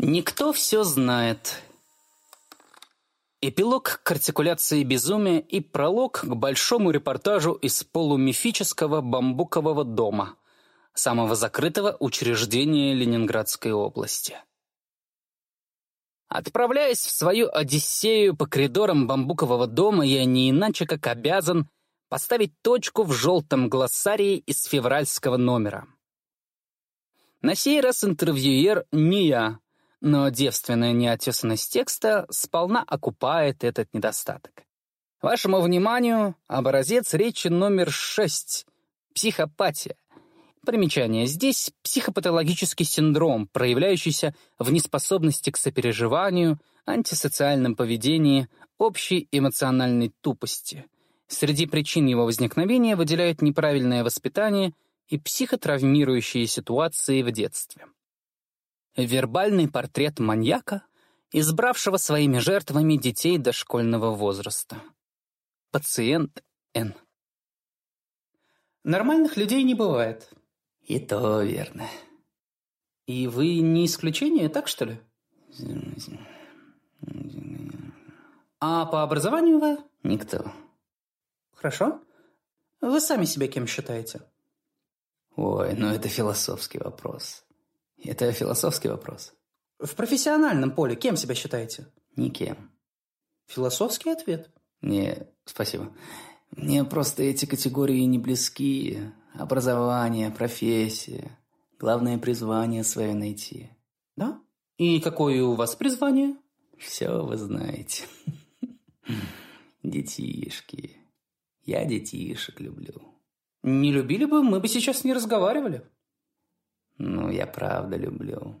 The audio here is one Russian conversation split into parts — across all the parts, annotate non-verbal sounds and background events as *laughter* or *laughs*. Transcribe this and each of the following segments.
Никто все знает. Эпилог к артикуляции безумия и пролог к большому репортажу из полумифического бамбукового дома, самого закрытого учреждения Ленинградской области. Отправляясь в свою Одиссею по коридорам бамбукового дома, я не иначе как обязан поставить точку в желтом глоссарии из февральского номера. На сей раз интервьюер не я, но девственная неотесанность текста сполна окупает этот недостаток. Вашему вниманию образец речи номер шесть — психопатия. Примечание. Здесь психопатологический синдром, проявляющийся в неспособности к сопереживанию, антисоциальном поведении, общей эмоциональной тупости. Среди причин его возникновения выделяют неправильное воспитание и психотравмирующие ситуации в детстве. Вербальный портрет маньяка, избравшего своими жертвами детей дошкольного возраста. Пациент Н. Нормальных людей не бывает. И то верно. И вы не исключение, так что ли? А по образованию вы? Никто. Хорошо. Вы сами себя кем считаете? Ой, ну это философский вопрос. Это философский вопрос. В профессиональном поле кем себя считаете? Никем. Философский ответ. Не, спасибо. Мне просто эти категории не близки. Образование, профессия. Главное призвание свое найти. Да? И какое у вас призвание? Все вы знаете. *laughs* Детишки. Я детишек люблю. Не любили бы, мы бы сейчас не разговаривали. Ну, я правда люблю.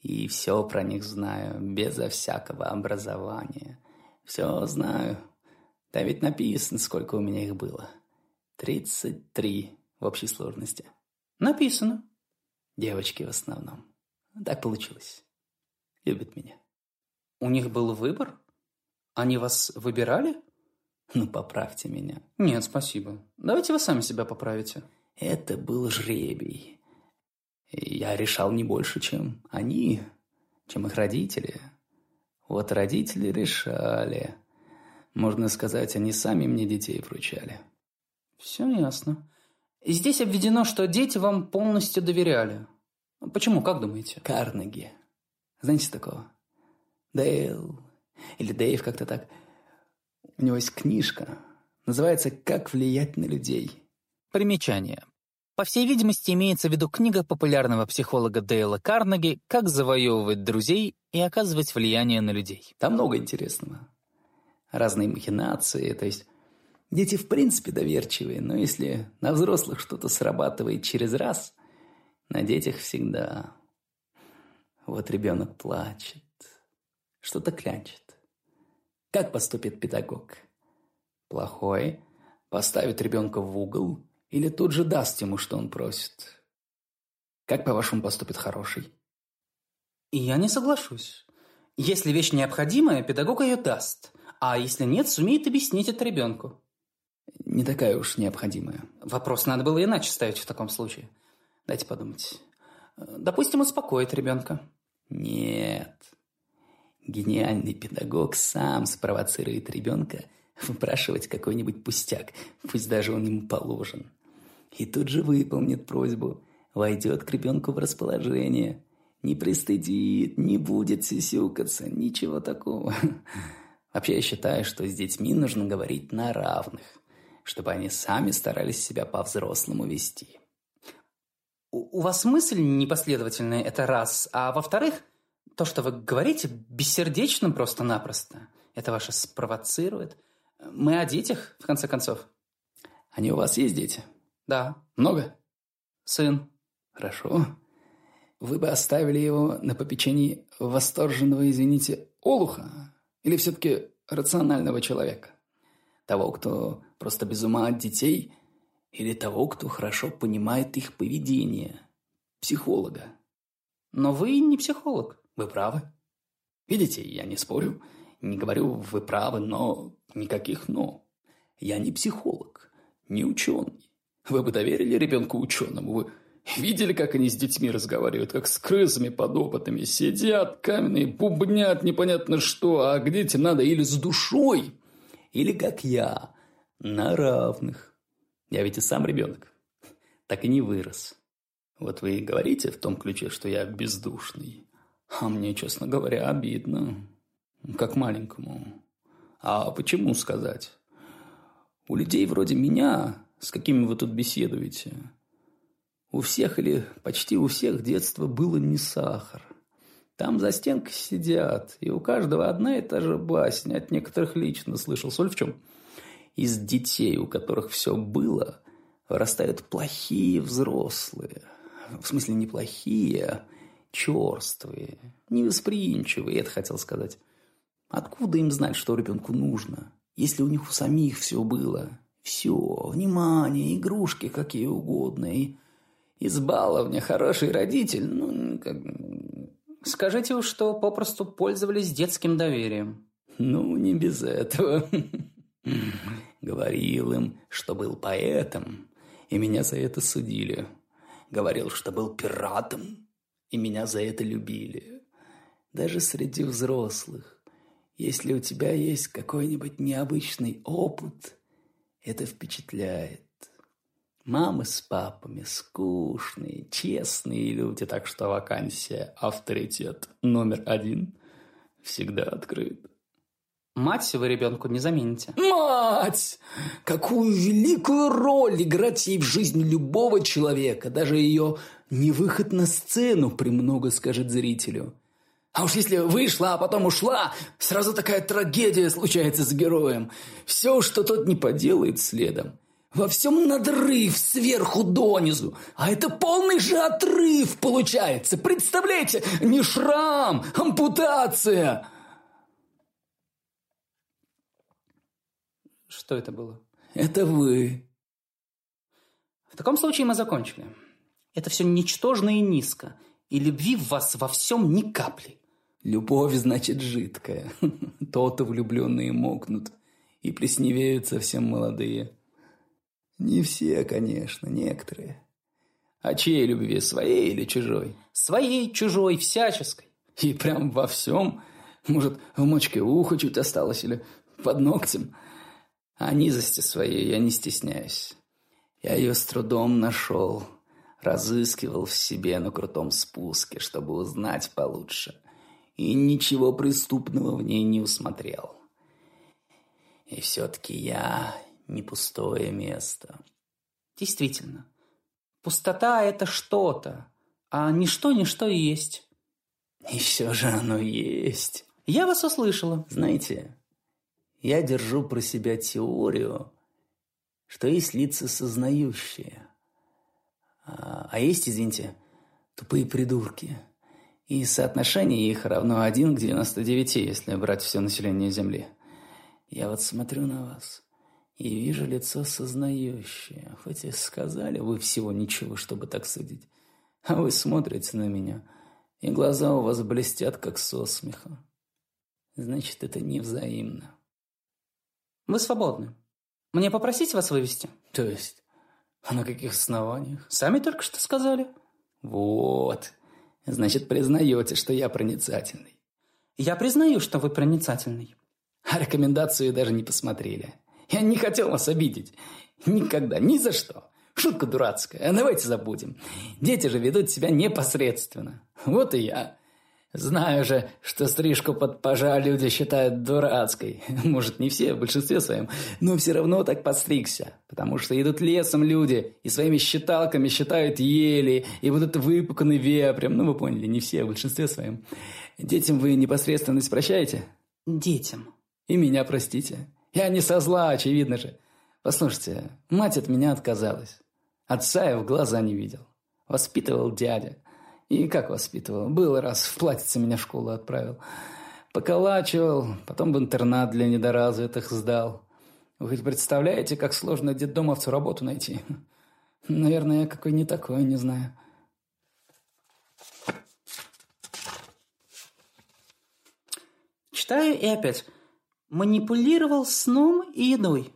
И все про них знаю, безо всякого образования. Все знаю. Да ведь написано, сколько у меня их было. Тридцать три в общей сложности. Написано. Девочки в основном. Так получилось. Любят меня. У них был выбор? Они вас выбирали? Ну, поправьте меня. Нет, спасибо. Давайте вы сами себя поправите. Это был жребий. Я решал не больше, чем они, чем их родители. Вот родители решали. Можно сказать, они сами мне детей вручали. Все ясно. Здесь обведено, что дети вам полностью доверяли. Почему, как думаете? Карнеги. Знаете такого? Дейл. Или Дэйв как-то так. У него есть книжка. Называется «Как влиять на людей». Примечание. По всей видимости, имеется в виду книга популярного психолога Дейла Карнеги «Как завоевывать друзей и оказывать влияние на людей». Там много интересного. Разные махинации, то есть дети в принципе доверчивые, но если на взрослых что-то срабатывает через раз, на детях всегда. Вот ребенок плачет, что-то клянчит. Как поступит педагог? Плохой, поставит ребенка в угол – или тут же даст ему, что он просит? Как, по-вашему, поступит хороший? Я не соглашусь. Если вещь необходимая, педагог ее даст. А если нет, сумеет объяснить это ребенку. Не такая уж необходимая. Вопрос надо было иначе ставить в таком случае. Дайте подумать. Допустим, успокоить ребенка. Нет. Гениальный педагог сам спровоцирует ребенка выпрашивать какой-нибудь пустяк, пусть даже он ему положен. И тут же выполнит просьбу, войдет к ребенку в расположение, не пристыдит, не будет сисюкаться, ничего такого. *laughs* Вообще я считаю, что с детьми нужно говорить на равных, чтобы они сами старались себя по-взрослому вести. У, у вас мысль непоследовательная, это раз. А во-вторых, то, что вы говорите, бессердечно просто-напросто. Это ваше спровоцирует. Мы о детях, в конце концов. Они у вас есть дети? Да. Много? Сын. Хорошо. Вы бы оставили его на попечении восторженного, извините, олуха? Или все-таки рационального человека? Того, кто просто без ума от детей? Или того, кто хорошо понимает их поведение? Психолога? Но вы не психолог. Вы правы. Видите, я не спорю. Не говорю, вы правы, но никаких «но». Я не психолог, не ученый. Вы бы доверили ребенку ученому? Вы Видели, как они с детьми разговаривают, как с крысами подопытными? Сидят каменные, бубнят непонятно что, а к детям надо или с душой, или как я, на равных. Я ведь и сам ребенок, так и не вырос. Вот вы и говорите в том ключе, что я бездушный. А мне, честно говоря, обидно. Как маленькому. А почему сказать? У людей вроде меня, с какими вы тут беседуете, у всех или почти у всех детство было не сахар. Там за стенкой сидят, и у каждого одна и та же басня, от некоторых лично слышал. Соль в чем? Из детей, у которых все было, вырастают плохие взрослые. В смысле, не плохие, а черствые, невосприимчивые, это хотел сказать. Откуда им знать, что ребенку нужно, если у них у самих все было? Все, внимание, игрушки какие угодно, и из баловня хороший родитель, ну, как... Скажите уж, что попросту пользовались детским доверием. Ну, не без этого. Говорил им, что был поэтом, и меня за это судили. Говорил, что был пиратом, и меня за это любили. Даже среди взрослых. Если у тебя есть какой-нибудь необычный опыт, это впечатляет. Мамы с папами скучные, честные люди, так что вакансия «Авторитет» номер один всегда открыт. Мать вы ребенку не замените. Мать! Какую великую роль играть ей в жизни любого человека, даже ее невыход на сцену премного скажет зрителю. А уж если вышла, а потом ушла, сразу такая трагедия случается с героем. Все, что тот не поделает следом. Во всем надрыв сверху донизу. А это полный же отрыв получается. Представляете, не шрам, ампутация. Что это было? Это вы. В таком случае мы закончили. Это все ничтожно и низко. И любви в вас во всем ни капли. Любовь, значит, жидкая. *laughs* То-то влюбленные мокнут. И плесневеют совсем молодые. Не все, конечно, некоторые. А чьей любви, своей или чужой? Своей, чужой, всяческой. И прям во всем? Может, в мочке уха чуть осталось или под ногтем? А низости своей я не стесняюсь. Я ее с трудом нашел. Разыскивал в себе на крутом спуске, чтобы узнать получше. И ничего преступного в ней не усмотрел. И все-таки я не пустое место. Действительно, пустота – это что-то, а ничто-ничто и есть. И все же оно есть. Я вас услышала. Знаете, я держу про себя теорию, что есть лица сознающие, а, а есть, извините, тупые придурки. И соотношение их равно 1 к 99, если брать все население Земли. Я вот смотрю на вас и вижу лицо сознающее. Хоть и сказали вы всего ничего, чтобы так судить. А вы смотрите на меня, и глаза у вас блестят, как со смеха. Значит, это невзаимно. Вы свободны. Мне попросить вас вывести? То есть? А на каких основаниях? Сами только что сказали. Вот. Значит, признаете, что я проницательный. Я признаю, что вы проницательный. А рекомендацию даже не посмотрели. Я не хотел вас обидеть. Никогда, ни за что. Шутка дурацкая. Давайте забудем. Дети же ведут себя непосредственно. Вот и я. Знаю же, что стрижку под пожа люди считают дурацкой. *laughs* Может, не все, в большинстве своем. Но все равно так подстригся. Потому что идут лесом люди и своими считалками считают ели, и будут выпуканы вепрем. Ну, вы поняли, не все, в большинстве своем. Детям вы непосредственность прощаете? Детям. И меня простите. Я не со зла, очевидно же. Послушайте, мать от меня отказалась. Отца я в глаза не видел. Воспитывал дядя. И как воспитывал? Был раз, в платьице меня в школу отправил. Поколачивал, потом в интернат для недоразвитых сдал. Вы хоть представляете, как сложно детдомовцу работу найти? Наверное, я какой не такой, не знаю. Читаю и опять манипулировал сном и едой.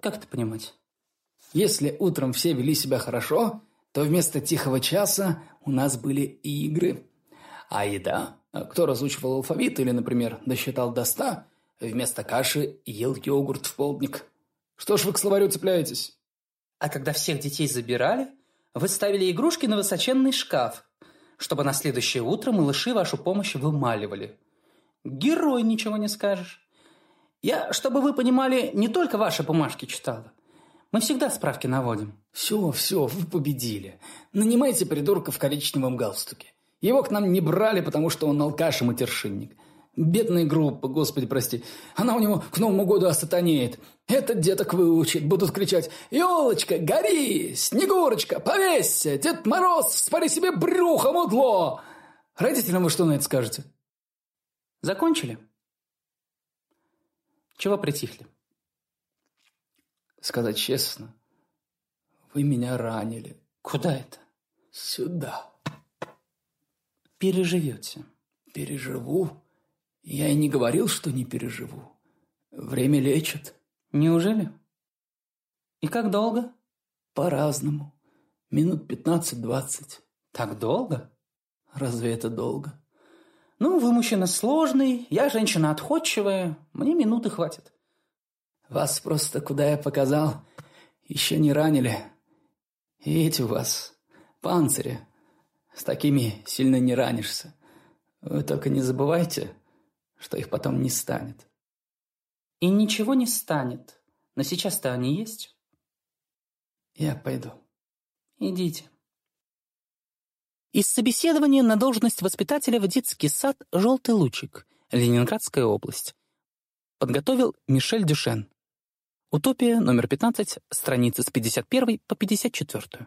Как это понимать? Если утром все вели себя хорошо, то вместо тихого часа у нас были игры. А еда? Кто разучивал алфавит или, например, досчитал до ста, вместо каши ел йогурт в полдник. Что ж вы к словарю цепляетесь? А когда всех детей забирали, вы ставили игрушки на высоченный шкаф, чтобы на следующее утро малыши вашу помощь вымаливали. Герой, ничего не скажешь. Я, чтобы вы понимали, не только ваши бумажки читала. Мы всегда справки наводим. Все, все, вы победили. Нанимайте придурка в коричневом галстуке. Его к нам не брали, потому что он алкаш и матершинник. Бедная группа, господи, прости. Она у него к Новому году осатанеет. Этот деток выучит. Будут кричать «Елочка, гори! Снегурочка, повесься! Дед Мороз, спари себе брюхо, мудло!» Родителям вы что на это скажете? Закончили? Чего притихли? Сказать честно, вы меня ранили. Куда это? Сюда. Переживете. Переживу? Я и не говорил, что не переживу. Время лечит. Неужели? И как долго? По-разному. Минут пятнадцать-двадцать. Так долго? Разве это долго? Ну, вы мужчина сложный, я женщина отходчивая. Мне минуты хватит. Вас просто, куда я показал, еще не ранили. И эти у вас панцири. С такими сильно не ранишься. Вы только не забывайте, что их потом не станет. И ничего не станет. Но сейчас-то они есть. Я пойду. Идите. Из собеседования на должность воспитателя в детский сад «Желтый лучик», Ленинградская область. Подготовил Мишель Дюшен. Утопия, номер 15, страницы с 51 по 54.